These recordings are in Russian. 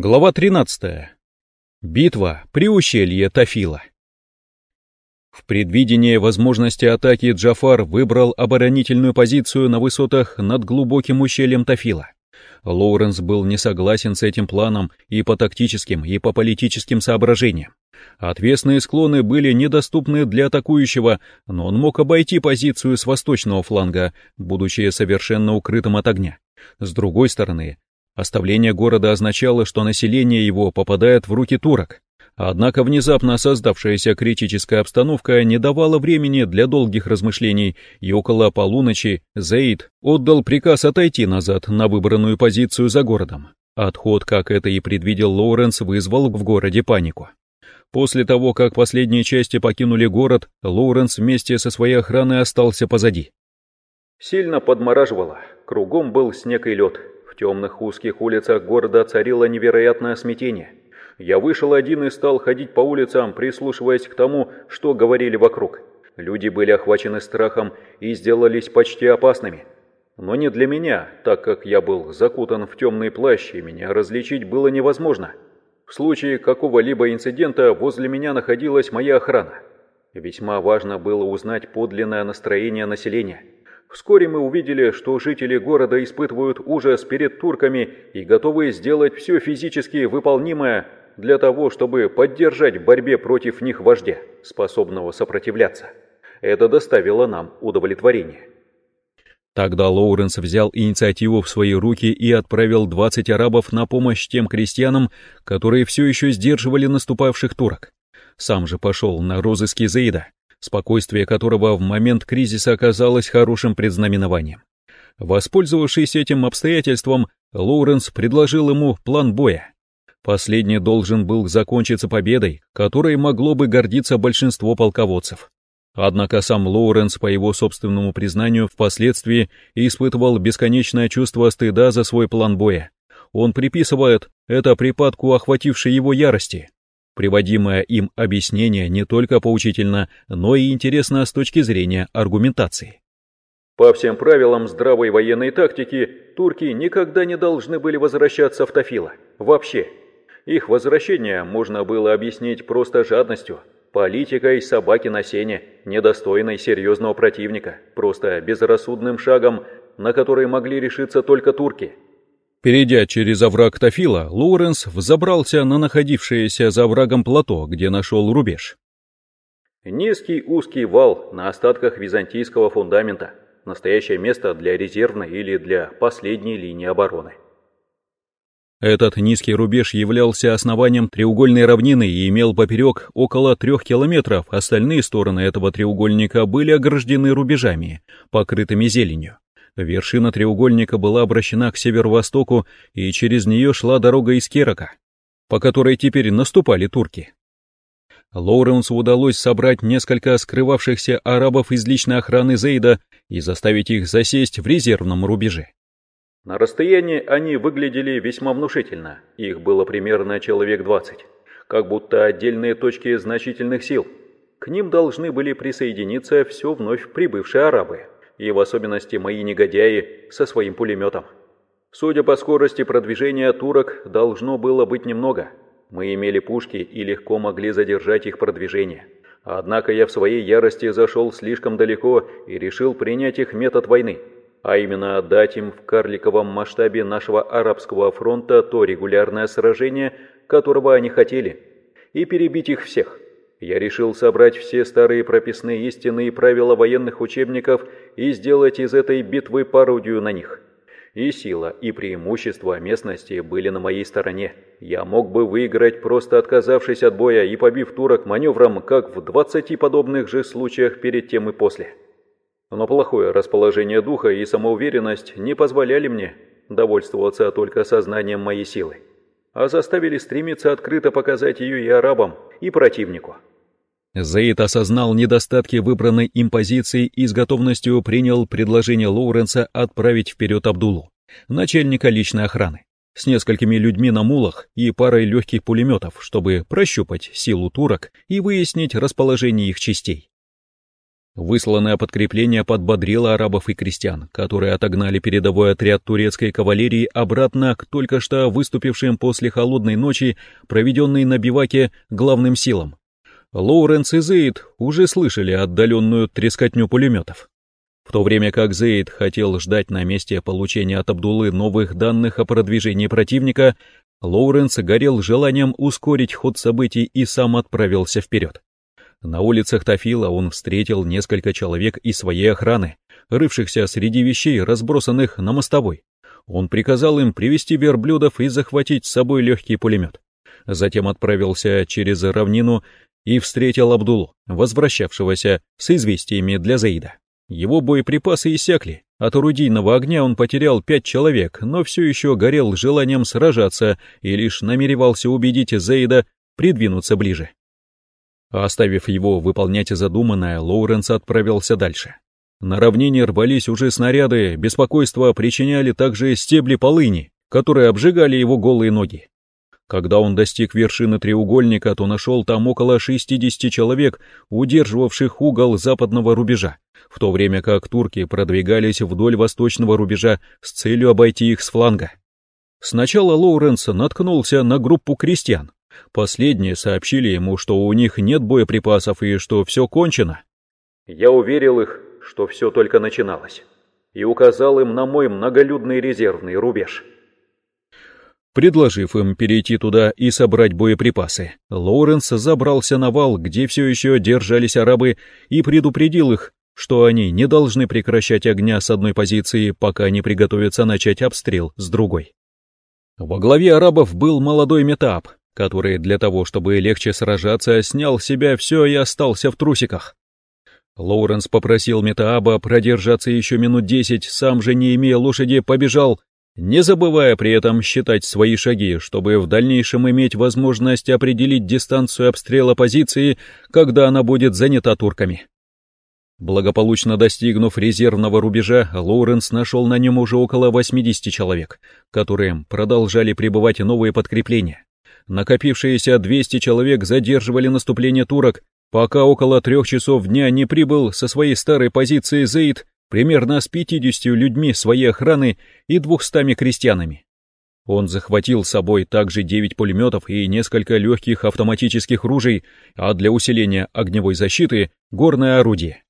Глава 13. Битва при ущелье Тафила. В предвидении возможности атаки Джафар выбрал оборонительную позицию на высотах над глубоким ущельем Тафила. Лоуренс был не согласен с этим планом и по тактическим, и по политическим соображениям. Отвесные склоны были недоступны для атакующего, но он мог обойти позицию с восточного фланга, будучи совершенно укрытым от огня. С другой стороны, Оставление города означало, что население его попадает в руки турок. Однако внезапно создавшаяся критическая обстановка не давала времени для долгих размышлений, и около полуночи Зейд отдал приказ отойти назад на выбранную позицию за городом. Отход, как это и предвидел Лоуренс, вызвал в городе панику. После того, как последние части покинули город, Лоуренс вместе со своей охраной остался позади. Сильно подмораживало, кругом был снег и лед, темных узких улицах города царило невероятное смятение. Я вышел один и стал ходить по улицам, прислушиваясь к тому, что говорили вокруг. Люди были охвачены страхом и сделались почти опасными. Но не для меня, так как я был закутан в темный плащ, и меня различить было невозможно. В случае какого-либо инцидента возле меня находилась моя охрана. Весьма важно было узнать подлинное настроение населения. Вскоре мы увидели, что жители города испытывают ужас перед турками и готовы сделать все физически выполнимое для того, чтобы поддержать в борьбе против них вождя, способного сопротивляться. Это доставило нам удовлетворение. Тогда Лоуренс взял инициативу в свои руки и отправил 20 арабов на помощь тем крестьянам, которые все еще сдерживали наступавших турок. Сам же пошел на розыски Заида, спокойствие которого в момент кризиса оказалось хорошим предзнаменованием. Воспользовавшись этим обстоятельством, Лоуренс предложил ему план боя. Последний должен был закончиться победой, которой могло бы гордиться большинство полководцев. Однако сам Лоуренс, по его собственному признанию, впоследствии испытывал бесконечное чувство стыда за свой план боя. Он приписывает это припадку охватившей его ярости. Приводимое им объяснение не только поучительно, но и интересно с точки зрения аргументации. По всем правилам здравой военной тактики, турки никогда не должны были возвращаться в Тафила. Вообще. Их возвращение можно было объяснить просто жадностью, политикой собаки на сене, недостойной серьезного противника, просто безрассудным шагом, на который могли решиться только турки – Перейдя через овраг Тафила, Лоуренс взобрался на находившееся за оврагом плато, где нашел рубеж. Низкий узкий вал на остатках византийского фундамента. Настоящее место для резервной или для последней линии обороны. Этот низкий рубеж являлся основанием треугольной равнины и имел поперек около трех километров, остальные стороны этого треугольника были ограждены рубежами, покрытыми зеленью. Вершина треугольника была обращена к северо-востоку, и через нее шла дорога из Керака, по которой теперь наступали турки. Лоуренсу удалось собрать несколько скрывавшихся арабов из личной охраны Зейда и заставить их засесть в резервном рубеже. На расстоянии они выглядели весьма внушительно, их было примерно человек 20, как будто отдельные точки значительных сил. К ним должны были присоединиться все вновь прибывшие арабы и в особенности мои негодяи со своим пулеметом. Судя по скорости продвижения турок, должно было быть немного. Мы имели пушки и легко могли задержать их продвижение. Однако я в своей ярости зашел слишком далеко и решил принять их метод войны, а именно отдать им в карликовом масштабе нашего арабского фронта то регулярное сражение, которого они хотели, и перебить их всех. Я решил собрать все старые прописные истины и правила военных учебников и сделать из этой битвы пародию на них. И сила, и преимущество местности были на моей стороне. Я мог бы выиграть, просто отказавшись от боя и побив турок маневром, как в 20 подобных же случаях перед тем и после. Но плохое расположение духа и самоуверенность не позволяли мне довольствоваться только сознанием моей силы, а заставили стремиться открыто показать ее и арабам, и противнику. Заид осознал недостатки выбранной им позиции и с готовностью принял предложение Лоуренса отправить вперед Абдулу, начальника личной охраны, с несколькими людьми на мулах и парой легких пулеметов, чтобы прощупать силу турок и выяснить расположение их частей. Высланное подкрепление подбодрило арабов и крестьян, которые отогнали передовой отряд турецкой кавалерии обратно к только что выступившим после холодной ночи, проведенной на биваке, главным силам. Лоуренс и Зейд уже слышали отдаленную трескотню пулеметов. В то время как Зейд хотел ждать на месте получения от Абдулы новых данных о продвижении противника, Лоуренс горел желанием ускорить ход событий и сам отправился вперед. На улицах Тафила он встретил несколько человек из своей охраны, рывшихся среди вещей, разбросанных на мостовой. Он приказал им привести верблюдов и захватить с собой легкий пулемет. Затем отправился через равнину и встретил Абдулу, возвращавшегося с известиями для Заида. Его боеприпасы иссякли. От орудийного огня он потерял пять человек, но все еще горел желанием сражаться и лишь намеревался убедить Зейда придвинуться ближе. Оставив его выполнять задуманное, Лоуренс отправился дальше. На равнине рвались уже снаряды, беспокойство причиняли также стебли полыни, которые обжигали его голые ноги. Когда он достиг вершины треугольника, то нашел там около 60 человек, удерживавших угол западного рубежа, в то время как турки продвигались вдоль восточного рубежа с целью обойти их с фланга. Сначала Лоуренс наткнулся на группу крестьян, Последние сообщили ему, что у них нет боеприпасов и что все кончено. Я уверил их, что все только начиналось, и указал им на мой многолюдный резервный рубеж. Предложив им перейти туда и собрать боеприпасы, Лоуренс забрался на вал, где все еще держались арабы, и предупредил их, что они не должны прекращать огня с одной позиции, пока не приготовятся начать обстрел с другой. Во главе арабов был молодой Метап, который для того, чтобы легче сражаться, снял с себя все и остался в трусиках. Лоуренс попросил Метааба продержаться еще минут десять, сам же, не имея лошади, побежал, не забывая при этом считать свои шаги, чтобы в дальнейшем иметь возможность определить дистанцию обстрела позиции, когда она будет занята турками. Благополучно достигнув резервного рубежа, Лоуренс нашел на нем уже около 80 человек, которые продолжали прибывать новые подкрепления. Накопившиеся 200 человек задерживали наступление турок, пока около трех часов дня не прибыл со своей старой позиции Зейд примерно с 50 людьми своей охраны и 200 крестьянами. Он захватил с собой также 9 пулеметов и несколько легких автоматических ружей, а для усиления огневой защиты — горное орудие.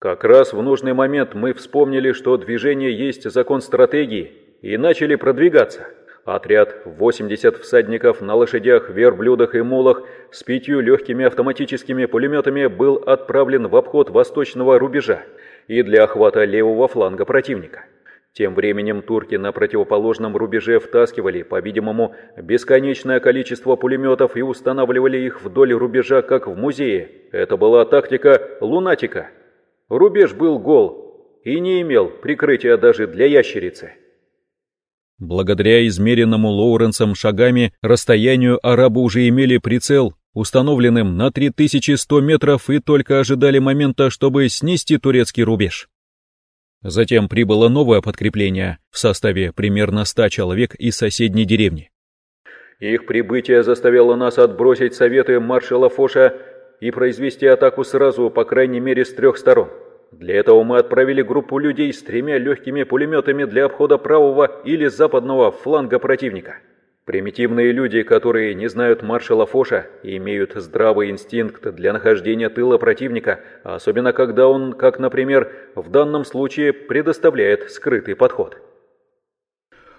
Как раз в нужный момент мы вспомнили, что движение есть закон стратегии, и начали продвигаться. Отряд 80 всадников на лошадях, верблюдах и мулах с пятью легкими автоматическими пулеметами был отправлен в обход восточного рубежа и для охвата левого фланга противника. Тем временем турки на противоположном рубеже втаскивали, по-видимому, бесконечное количество пулеметов и устанавливали их вдоль рубежа, как в музее. Это была тактика лунатика. Рубеж был гол и не имел прикрытия даже для ящерицы. Благодаря измеренному Лоуренсом шагами расстоянию арабы уже имели прицел, установленным на 3100 метров и только ожидали момента, чтобы снести турецкий рубеж. Затем прибыло новое подкрепление в составе примерно 100 человек из соседней деревни. Их прибытие заставило нас отбросить советы маршала Фоша и произвести атаку сразу, по крайней мере, с трех сторон. Для этого мы отправили группу людей с тремя легкими пулеметами для обхода правого или западного фланга противника. Примитивные люди, которые не знают маршала Фоша и имеют здравый инстинкт для нахождения тыла противника, особенно когда он, как, например, в данном случае предоставляет скрытый подход.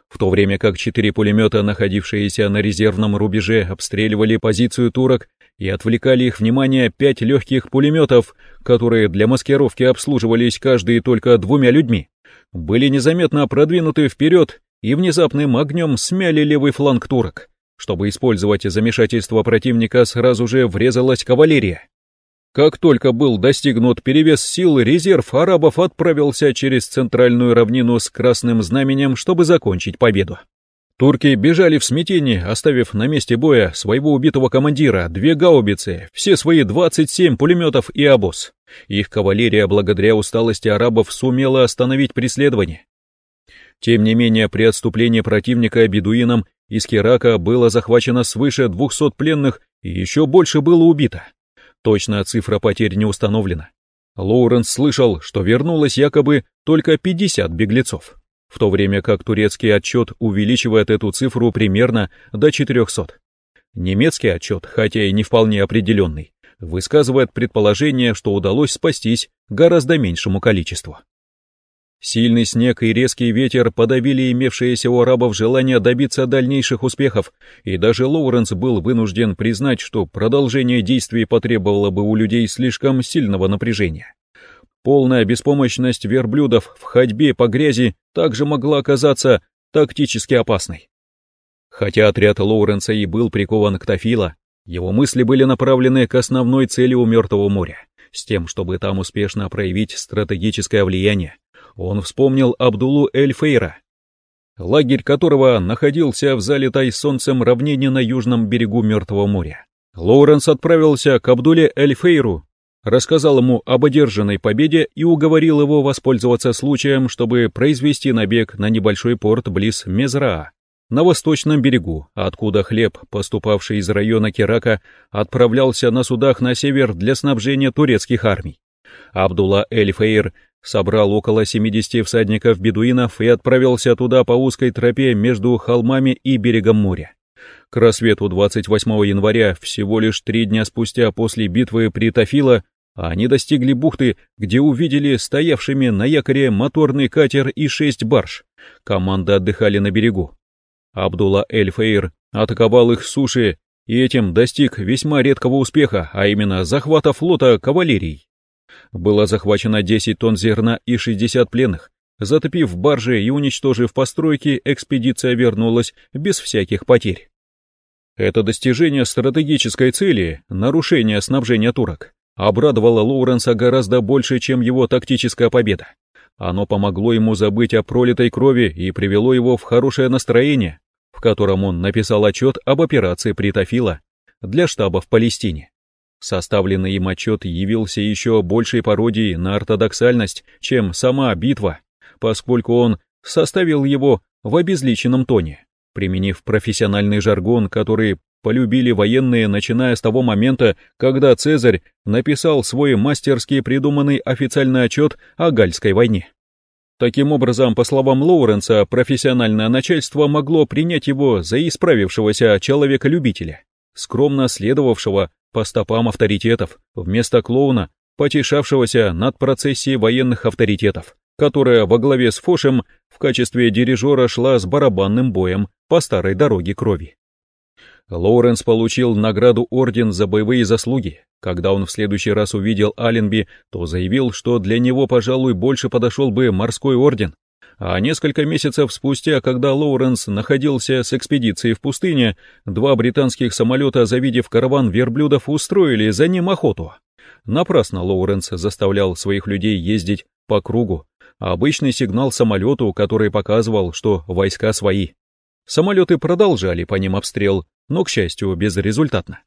В то время как четыре пулемета, находившиеся на резервном рубеже, обстреливали позицию турок, и отвлекали их внимание пять легких пулеметов, которые для маскировки обслуживались каждый только двумя людьми, были незаметно продвинуты вперед и внезапным огнем смяли левый фланг турок. Чтобы использовать замешательство противника, сразу же врезалась кавалерия. Как только был достигнут перевес сил, резерв арабов отправился через центральную равнину с красным знаменем, чтобы закончить победу. Турки бежали в смятении, оставив на месте боя своего убитого командира, две гаубицы, все свои 27 пулеметов и обоз. Их кавалерия, благодаря усталости арабов, сумела остановить преследование. Тем не менее, при отступлении противника бедуинам из Керака было захвачено свыше 200 пленных и еще больше было убито. Точная цифра потерь не установлена. Лоуренс слышал, что вернулось якобы только 50 беглецов, в то время как турецкий отчет увеличивает эту цифру примерно до 400. Немецкий отчет, хотя и не вполне определенный, высказывает предположение, что удалось спастись гораздо меньшему количеству. Сильный снег и резкий ветер подавили имевшееся у арабов желание добиться дальнейших успехов, и даже Лоуренс был вынужден признать, что продолжение действий потребовало бы у людей слишком сильного напряжения. Полная беспомощность верблюдов в ходьбе по грязи также могла оказаться тактически опасной. Хотя отряд Лоуренса и был прикован к Тафила, его мысли были направлены к основной цели у Мертвого моря, с тем, чтобы там успешно проявить стратегическое влияние, он вспомнил Абдулу Эль-Фейра, лагерь которого находился в залитой солнцем равнине на южном берегу Мертвого моря. Лоуренс отправился к Абдуле Эль-Фейру, рассказал ему об одержанной победе и уговорил его воспользоваться случаем, чтобы произвести набег на небольшой порт близ Мезраа, на восточном берегу, откуда хлеб, поступавший из района Керака, отправлялся на судах на север для снабжения турецких армий. Абдулла Эль-Фейр собрал около 70 всадников-бедуинов и отправился туда по узкой тропе между холмами и берегом моря. К рассвету 28 января, всего лишь три дня спустя после битвы при Тафила, они достигли бухты, где увидели стоявшими на якоре моторный катер и шесть барж. Команда отдыхали на берегу. Абдулла Эль-Фейр атаковал их с суши и этим достиг весьма редкого успеха, а именно захвата флота кавалерией. Было захвачено 10 тонн зерна и 60 пленных. Затопив баржи и уничтожив постройки, экспедиция вернулась без всяких потерь. Это достижение стратегической цели, нарушение снабжения турок, обрадовало Лоуренса гораздо больше, чем его тактическая победа. Оно помогло ему забыть о пролитой крови и привело его в хорошее настроение, в котором он написал отчет об операции Притофила для штаба в Палестине. Составленный им отчет явился еще большей пародией на ортодоксальность, чем сама битва, поскольку он составил его в обезличенном тоне, применив профессиональный жаргон, который полюбили военные, начиная с того момента, когда Цезарь написал свой мастерски придуманный официальный отчет о Гальской войне. Таким образом, по словам Лоуренса, профессиональное начальство могло принять его за исправившегося человека-любителя, скромно следовавшего по стопам авторитетов, вместо клоуна, потешавшегося над процессией военных авторитетов, которая во главе с Фошем в качестве дирижера шла с барабанным боем по старой дороге крови. Лоуренс получил награду Орден за боевые заслуги. Когда он в следующий раз увидел Аленби, то заявил, что для него, пожалуй, больше подошел бы морской орден, а несколько месяцев спустя, когда Лоуренс находился с экспедицией в пустыне, два британских самолета, завидев караван верблюдов, устроили за ним охоту. Напрасно Лоуренс заставлял своих людей ездить по кругу. Обычный сигнал самолету, который показывал, что войска свои. Самолеты продолжали по ним обстрел, но, к счастью, безрезультатно.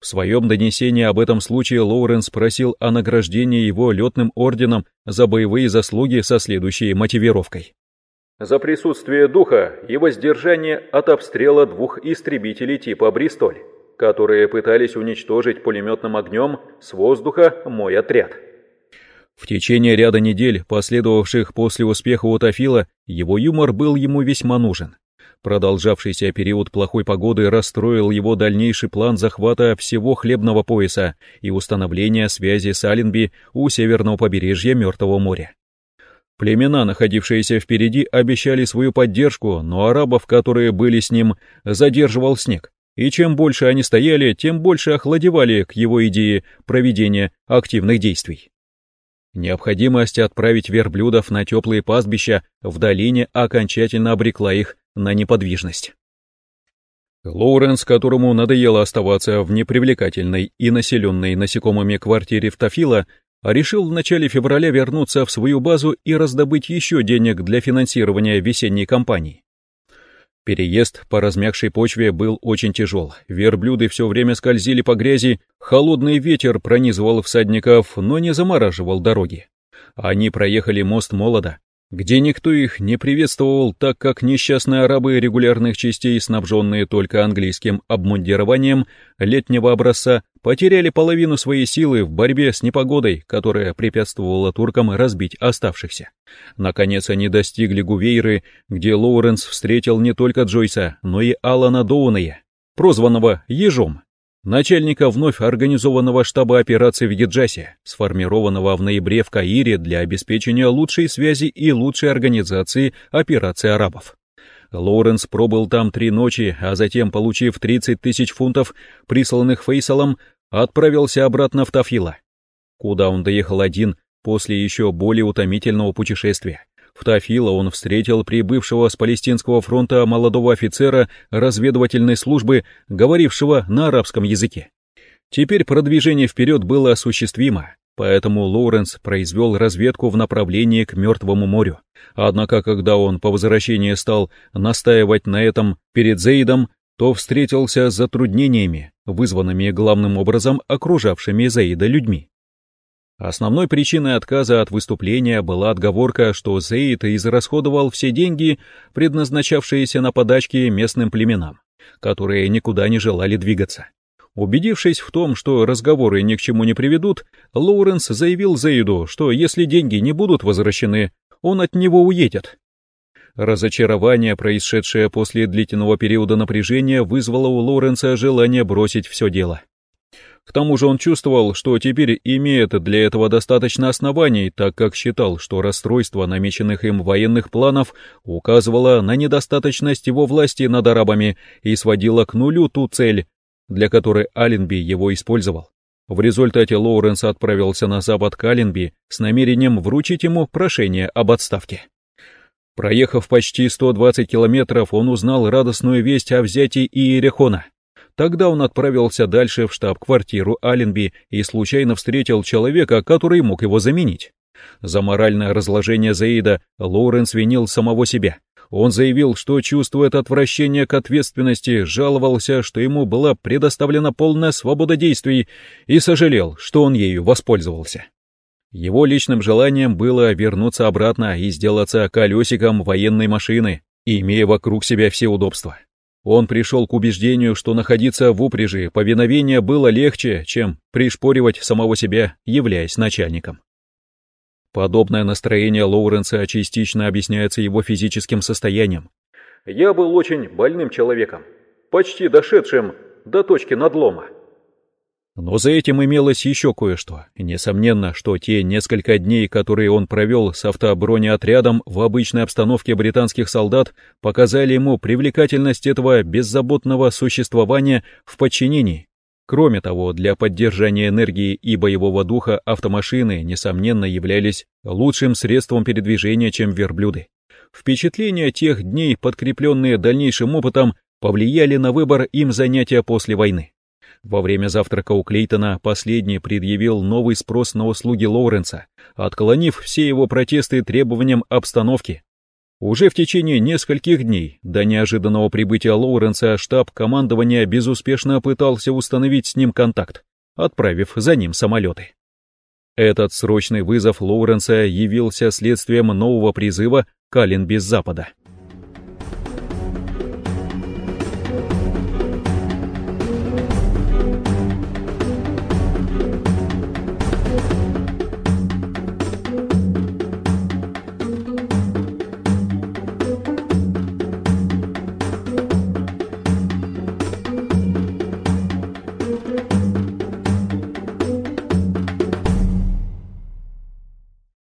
В своем донесении об этом случае Лоуренс просил о награждении его летным орденом за боевые заслуги со следующей мотивировкой. За присутствие духа и воздержание от обстрела двух истребителей типа «Бристоль», которые пытались уничтожить пулеметным огнем с воздуха мой отряд. В течение ряда недель, последовавших после успеха у Тафила, его юмор был ему весьма нужен. Продолжавшийся период плохой погоды расстроил его дальнейший план захвата всего хлебного пояса и установления связи с Аленби у северного побережья Мертвого моря. Племена, находившиеся впереди, обещали свою поддержку, но арабов, которые были с ним, задерживал снег. И чем больше они стояли, тем больше охладевали к его идее проведения активных действий. Необходимость отправить верблюдов на теплые пастбища в долине окончательно обрекла их на неподвижность. Лоуренс, которому надоело оставаться в непривлекательной и населенной насекомыми квартире в Тафила, решил в начале февраля вернуться в свою базу и раздобыть еще денег для финансирования весенней кампании. Переезд по размягшей почве был очень тяжел, верблюды все время скользили по грязи, холодный ветер пронизывал всадников, но не замораживал дороги. Они проехали мост Молода, где никто их не приветствовал, так как несчастные арабы регулярных частей, снабженные только английским обмундированием летнего образца, потеряли половину своей силы в борьбе с непогодой, которая препятствовала туркам разбить оставшихся. Наконец они достигли Гувейры, где Лоуренс встретил не только Джойса, но и Алана Доуная, прозванного Ежом, начальника вновь организованного штаба операций в Гиджасе, сформированного в ноябре в Каире для обеспечения лучшей связи и лучшей организации операций арабов. Лоуренс пробыл там три ночи, а затем, получив 30 тысяч фунтов, присланных Фейсалом, отправился обратно в Тафила, куда он доехал один после еще более утомительного путешествия. В Тафила он встретил прибывшего с палестинского фронта молодого офицера разведывательной службы, говорившего на арабском языке. Теперь продвижение вперед было осуществимо, поэтому Лоуренс произвел разведку в направлении к Мертвому морю. Однако, когда он по возвращении стал настаивать на этом перед Зейдом, то встретился с затруднениями, вызванными главным образом окружавшими Зейда людьми. Основной причиной отказа от выступления была отговорка, что Зейд израсходовал все деньги, предназначавшиеся на подачки местным племенам, которые никуда не желали двигаться. Убедившись в том, что разговоры ни к чему не приведут, Лоуренс заявил Зейду, что если деньги не будут возвращены, он от него уедет. Разочарование, происшедшее после длительного периода напряжения, вызвало у Лоуренса желание бросить все дело. К тому же он чувствовал, что теперь имеет для этого достаточно оснований, так как считал, что расстройство намеченных им военных планов указывало на недостаточность его власти над арабами и сводило к нулю ту цель, для которой Аленби его использовал. В результате Лоуренс отправился на запад к Аленби с намерением вручить ему прошение об отставке. Проехав почти 120 километров, он узнал радостную весть о взятии Иерихона. Тогда он отправился дальше в штаб-квартиру Аленби и случайно встретил человека, который мог его заменить. За моральное разложение Заида Лоуренс винил самого себя. Он заявил, что чувствует отвращение к ответственности, жаловался, что ему была предоставлена полная свобода действий и сожалел, что он ею воспользовался. Его личным желанием было вернуться обратно и сделаться колесиком военной машины, имея вокруг себя все удобства. Он пришел к убеждению, что находиться в упряжи повиновения было легче, чем пришпоривать самого себя, являясь начальником. Подобное настроение Лоуренса частично объясняется его физическим состоянием. «Я был очень больным человеком, почти дошедшим до точки надлома. Но за этим имелось еще кое-что. Несомненно, что те несколько дней, которые он провел с автобронеотрядом в обычной обстановке британских солдат, показали ему привлекательность этого беззаботного существования в подчинении. Кроме того, для поддержания энергии и боевого духа автомашины, несомненно, являлись лучшим средством передвижения, чем верблюды. Впечатления тех дней, подкрепленные дальнейшим опытом, повлияли на выбор им занятия после войны. Во время завтрака у Клейтона последний предъявил новый спрос на услуги Лоуренса, отклонив все его протесты требованиям обстановки. Уже в течение нескольких дней до неожиданного прибытия Лоуренса штаб командования безуспешно пытался установить с ним контакт, отправив за ним самолеты. Этот срочный вызов Лоуренса явился следствием нового призыва Калинби с запада.